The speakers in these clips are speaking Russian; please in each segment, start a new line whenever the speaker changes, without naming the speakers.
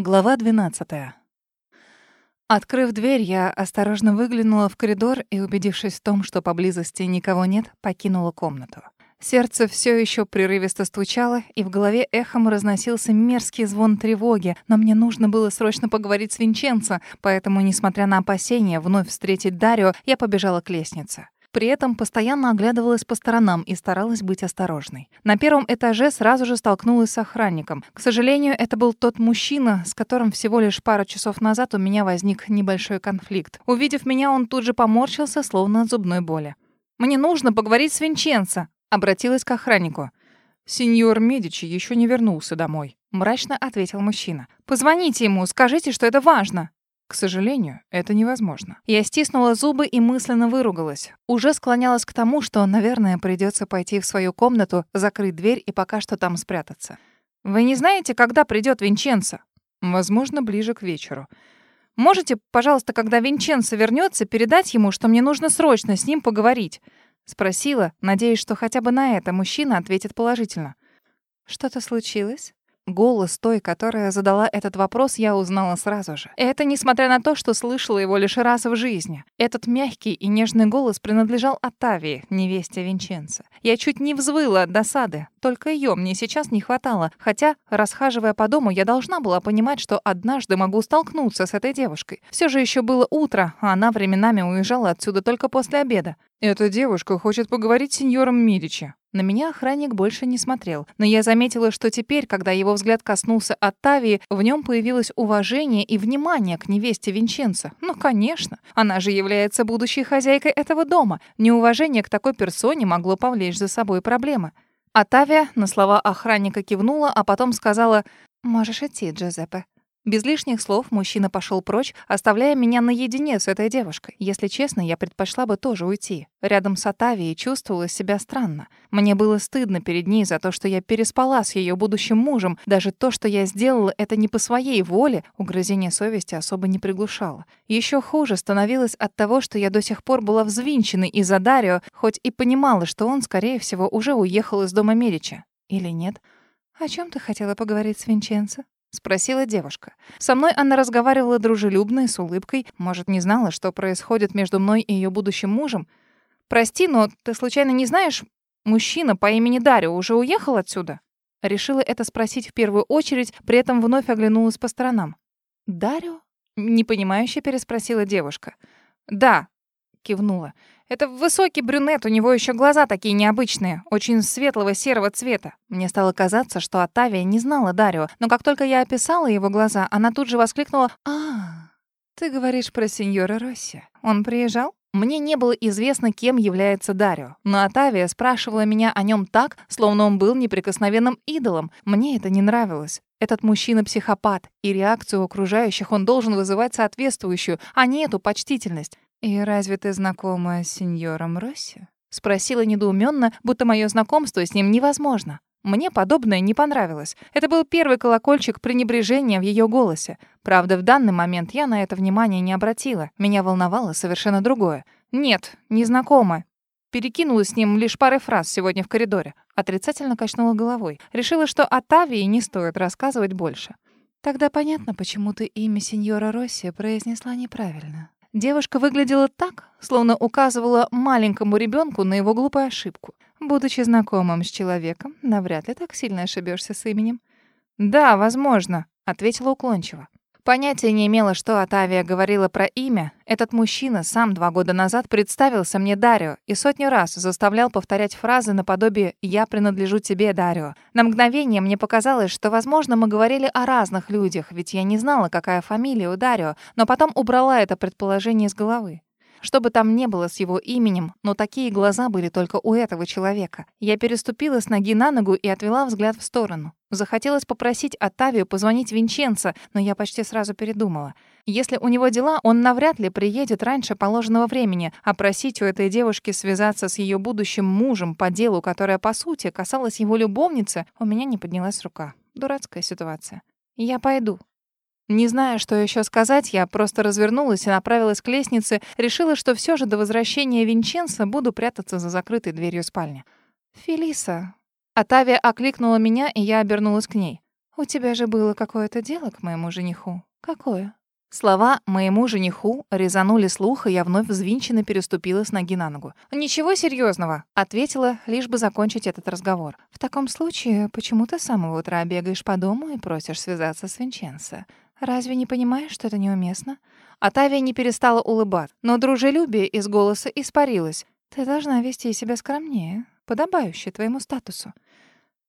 Глава 12. Открыв дверь, я осторожно выглянула в коридор и, убедившись в том, что поблизости никого нет, покинула комнату. Сердце все еще прерывисто стучало, и в голове эхом разносился мерзкий звон тревоги, но мне нужно было срочно поговорить с Винченцо, поэтому, несмотря на опасения вновь встретить Дарио, я побежала к лестнице. При этом постоянно оглядывалась по сторонам и старалась быть осторожной. На первом этаже сразу же столкнулась с охранником. К сожалению, это был тот мужчина, с которым всего лишь пару часов назад у меня возник небольшой конфликт. Увидев меня, он тут же поморщился, словно от зубной боли. «Мне нужно поговорить с Винченцо», — обратилась к охраннику.
«Сеньор Медичи еще не вернулся домой», —
мрачно ответил мужчина. «Позвоните ему, скажите, что это важно».
К сожалению, это невозможно.
Я стиснула зубы и мысленно выругалась. Уже склонялась к тому, что, наверное, придется пойти в свою комнату, закрыть дверь и пока что там спрятаться. «Вы не знаете, когда придет Винченцо?»
«Возможно, ближе к вечеру».
«Можете, пожалуйста, когда Винченцо вернется, передать ему, что мне нужно срочно с ним поговорить?» Спросила, надеясь, что хотя бы на это мужчина ответит положительно. «Что-то случилось?» Голос той, которая задала этот вопрос, я узнала сразу же. Это несмотря на то, что слышала его лишь раз в жизни. Этот мягкий и нежный голос принадлежал Оттавии, невесте Винченца. Я чуть не взвыла от досады. Только ее мне сейчас не хватало. Хотя, расхаживая по дому, я должна была понимать, что однажды могу столкнуться с этой девушкой. Все же еще было утро, а она временами уезжала отсюда только после обеда.
«Эта девушка хочет поговорить с сеньором Медичи»,
на меня охранник больше не смотрел, но я заметила, что теперь, когда его взгляд коснулся Оттавии, в нем появилось уважение и внимание к невесте Винченца. Ну, конечно, она же является будущей хозяйкой этого дома. Неуважение к такой персоне могло повлечь за собой проблемы. Оттавия на слова охранника кивнула, а потом сказала «Можешь идти, Джозеппе». Без лишних слов мужчина пошел прочь, оставляя меня наедине с этой девушкой. Если честно, я предпочла бы тоже уйти. Рядом с Атавией чувствовала себя странно. Мне было стыдно перед ней за то, что я переспала с ее будущим мужем. Даже то, что я сделала, это не по своей воле, угрызение совести особо не приглушало. Еще хуже становилось от того, что я до сих пор была взвинчена из-за Дарио, хоть и понимала, что он, скорее всего, уже уехал из дома Медичи. Или нет? «О чем ты хотела поговорить с Винченцо?» — спросила девушка. Со мной она разговаривала дружелюбно и с улыбкой. Может, не знала, что происходит между мной и ее будущим мужем. «Прости, но ты случайно не знаешь, мужчина по имени Дарио уже уехал отсюда?» Решила это спросить в первую очередь, при этом вновь оглянулась по сторонам. «Дарио?» — непонимающе переспросила девушка. «Да», — кивнула. Это высокий брюнет, у него еще глаза такие необычные, очень светлого серого цвета. Мне стало казаться, что Атавия не знала Дарио, но как только я описала его глаза, она тут же воскликнула «А, ты говоришь про сеньора Росси. Он приезжал?» Мне не было известно, кем является Дарио, но Атавия спрашивала меня о нем так, словно он был неприкосновенным идолом. Мне это не нравилось. Этот мужчина психопат, и реакцию окружающих он должен вызывать соответствующую, а не эту почтительность. «И разве ты знакома с сеньором Росси?» — спросила недоуменно, будто мое знакомство с ним невозможно. Мне подобное не понравилось. Это был первый колокольчик пренебрежения в ее голосе. Правда, в данный момент я на это внимание не обратила. Меня волновало совершенно другое. «Нет, не знакома. Перекинула с ним лишь пары фраз сегодня в коридоре. Отрицательно качнула головой. Решила, что о Тавии не стоит рассказывать больше. «Тогда понятно, почему ты имя сеньора Росси произнесла неправильно», Девушка выглядела так, словно указывала маленькому ребенку на его глупую ошибку. Будучи знакомым с человеком, навряд ли так сильно ошибешься с именем. «Да, возможно», — ответила уклончиво. Понятия не имела, что Атавия говорила про имя. Этот мужчина сам два года назад представился мне Дарио и сотню раз заставлял повторять фразы наподобие «Я принадлежу тебе, Дарио». На мгновение мне показалось, что, возможно, мы говорили о разных людях, ведь я не знала, какая фамилия у Дарио, но потом убрала это предположение из головы. Что бы там ни было с его именем, но такие глаза были только у этого человека. Я переступила с ноги на ногу и отвела взгляд в сторону. Захотелось попросить Оттавию позвонить Винченцо, но я почти сразу передумала. Если у него дела, он навряд ли приедет раньше положенного времени, а просить у этой девушки связаться с ее будущим мужем по делу, которое, по сути, касалось его любовницы, у меня не поднялась рука. Дурацкая ситуация. «Я пойду», не зная, что еще сказать, я просто развернулась и направилась к лестнице, решила, что все же до возвращения Винченца буду прятаться за закрытой дверью спальни. «Фелиса». Атавия окликнула меня, и я обернулась к ней. У тебя же было какое-то дело к моему жениху. Какое? Слова «моему жениху» резанули слух, и я вновь взвинченно переступила с ноги на ногу. «Ничего серьезного, ответила, лишь бы закончить этот разговор. «В таком случае, почему ты с самого утра бегаешь по дому и просишь связаться с Винченцо? Разве не понимаешь, что это неуместно?» Атавия не перестала улыбаться, но дружелюбие из голоса испарилось. «Ты должна вести себя скромнее, подобающе твоему статусу».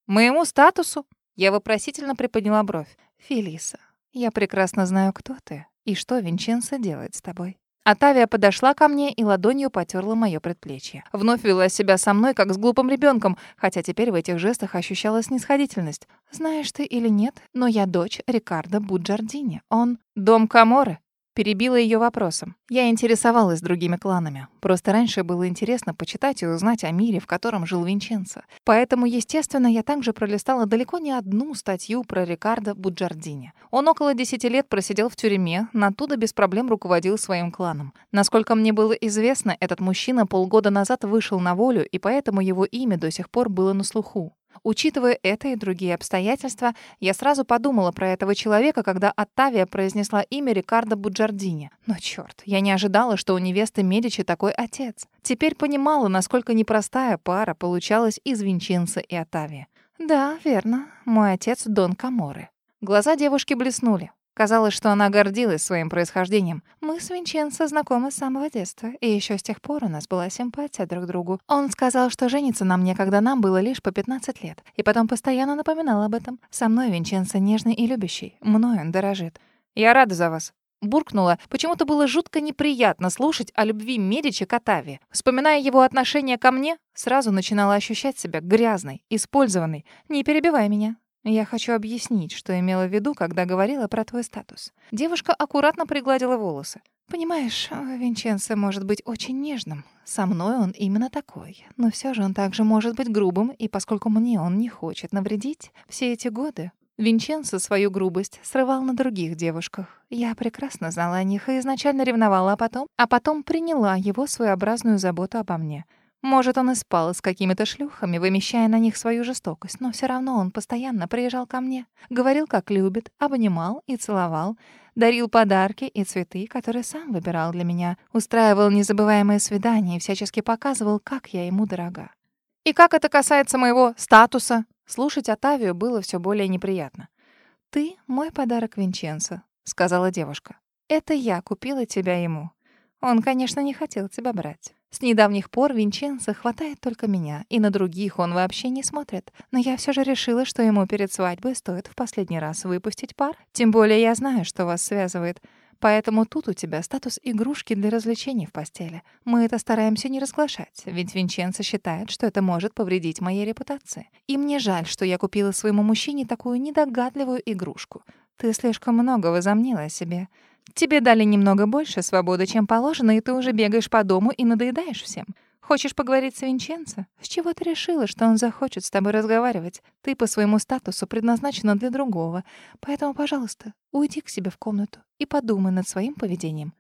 «Моему статусу?» Я вопросительно приподняла бровь. «Фелиса, я прекрасно знаю, кто ты и что Винченцо делает с тобой. Атавия подошла ко мне и ладонью потерла моё предплечье. Вновь вела себя со мной, как с глупым ребенком, хотя теперь в этих жестах ощущалась снисходительность. «Знаешь ты или нет, но я дочь Рикардо Буджардини. Он — дом Каморы. Перебила ее вопросом. Я интересовалась другими кланами. Просто раньше было интересно почитать и узнать о мире, в котором жил Винченцо. Поэтому, естественно, я также пролистала далеко не одну статью про Рикардо Буджардини. Он около 10 лет просидел в тюрьме, но оттуда без проблем руководил своим кланом. Насколько мне было известно, этот мужчина полгода назад вышел на волю, и поэтому его имя до сих пор было на слуху. Учитывая это и другие обстоятельства, я сразу подумала про этого человека, когда Оттавия произнесла имя Рикардо Буджардини. Но черт, я не ожидала, что у невесты Медичи такой отец. Теперь понимала, насколько непростая пара получалась из Винченца и Оттавии. Да, верно, мой отец Дон Каморы. Глаза девушки блеснули. Казалось, что она гордилась своим происхождением. Мы с Винченцо знакомы с самого детства, и еще с тех пор у нас была симпатия друг к другу. Он сказал, что женится на мне, когда нам было лишь по 15 лет, и потом постоянно напоминал об этом. Со мной Винченцо нежный и любящий, мной он дорожит. «Я рада за вас», буркнула. Почему-то было жутко неприятно слушать о любви Медичи к Отаве. Вспоминая его отношение ко мне, сразу начинала ощущать себя грязной, использованной. «Не перебивай меня. Я хочу объяснить, что имела в виду, когда говорила про твой статус. Девушка аккуратно пригладила волосы. Понимаешь, Винченцо может быть очень нежным. Со мной он именно такой. Но все же он также может быть грубым, и поскольку мне он не хочет навредить, все эти годы Винченцо свою грубость срывал на других девушках. Я прекрасно знала о них и изначально ревновала, а потом, а потом приняла его своеобразную заботу обо мне — может, он и спал с какими-то шлюхами, вымещая на них свою жестокость, но все равно он постоянно приезжал ко мне, говорил, как любит, обнимал и целовал, дарил подарки и цветы, которые сам выбирал для меня, устраивал незабываемые свидания и всячески показывал, как я ему дорога. И как это касается моего статуса, слушать Атавию было все более неприятно. «Ты — мой подарок Винченцо», — сказала девушка. «Это я купила тебя ему. Он, конечно, не хотел тебя брать. С недавних пор Винченцо хватает только меня, и на других он вообще не смотрит. Но я все же решила, что ему перед свадьбой стоит в последний раз выпустить пар. Тем более я знаю, что вас связывает. Поэтому тут у тебя статус игрушки для развлечений в постели. Мы это стараемся не разглашать, ведь Винченцо считает, что это может повредить моей репутации. И мне жаль, что я купила своему мужчине такую недогадливую игрушку. Ты слишком много возомнила о себе. Тебе дали немного больше свободы, чем положено, и ты уже бегаешь по дому и надоедаешь всем. Хочешь поговорить с Винченцо? С чего ты решила, что он захочет с тобой разговаривать? Ты по своему статусу предназначена для другого. Поэтому, пожалуйста, уйди к себе в комнату и подумай над своим поведением.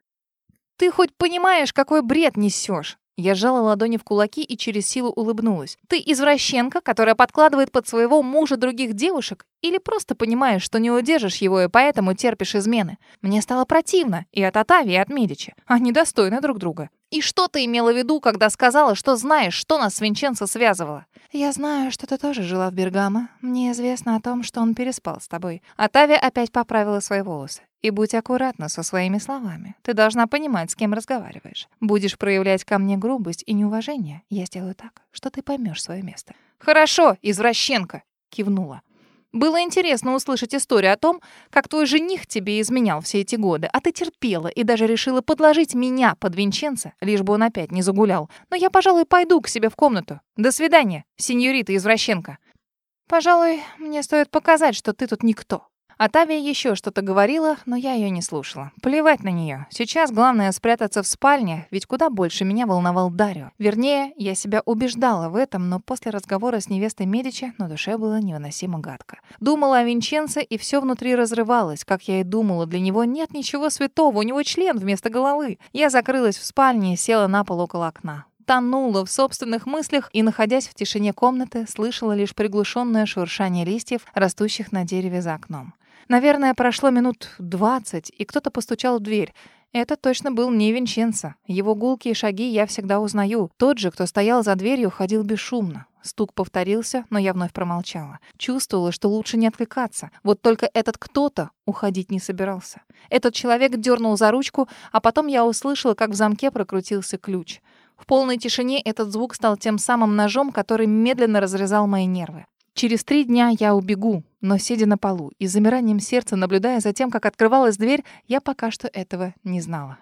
Ты хоть понимаешь, какой бред несешь? Я сжала ладони в кулаки и через силу улыбнулась. «Ты извращенка, которая подкладывает под своего мужа других девушек? Или просто понимаешь, что не удержишь его и поэтому терпишь измены? Мне стало противно и от Атави, и от Медичи. Они достойны друг друга. И что ты имела в виду, когда сказала, что знаешь, что нас с Винченцо связывало? Я знаю, что ты тоже жила в Бергамо. Мне известно о том, что он переспал с тобой. Атави опять поправила свои волосы. И будь аккуратна со своими словами. Ты должна понимать, с кем разговариваешь. Будешь проявлять ко мне грубость и неуважение, я сделаю так, что ты поймешь свое место. Хорошо, извращенка, кивнула. Было интересно услышать историю о том, как твой жених тебе изменял все эти годы, а ты терпела и даже решила подложить меня под Винченца, лишь бы он опять не загулял. Но я, пожалуй, пойду к себе в комнату. До свидания, сеньорита извращенка. Пожалуй, мне стоит показать, что ты тут никто. А Тавия еще что-то говорила, но я ее не слушала. Плевать на нее. Сейчас главное спрятаться в спальне, ведь куда больше меня волновал Дарио. Вернее, я себя убеждала в этом, но после разговора с невестой Медичи на душе было невыносимо гадко. Думала о Винченце, и все внутри разрывалось. Как я и думала, для него нет ничего святого, у него член вместо головы. Я закрылась в спальне и села на пол около окна. Тонула в собственных мыслях и, находясь в тишине комнаты, слышала лишь приглушенное шуршание листьев, растущих на дереве за окном. Наверное, прошло минут двадцать, и кто-то постучал в дверь. Это точно был не Винченцо. Его гулкие шаги я всегда узнаю. Тот же, кто стоял за дверью, ходил бесшумно. Стук повторился, но я вновь промолчала. Чувствовала, что лучше не отвлекаться. Вот только этот кто-то уходить не собирался. Этот человек дернул за ручку, а потом я услышала, как в замке прокрутился ключ. В полной тишине этот звук стал тем самым ножом, который медленно разрезал мои нервы. Через три дня я убегу, но сидя на полу и замиранием сердца, наблюдая за тем, как открывалась дверь, я пока что этого не знала.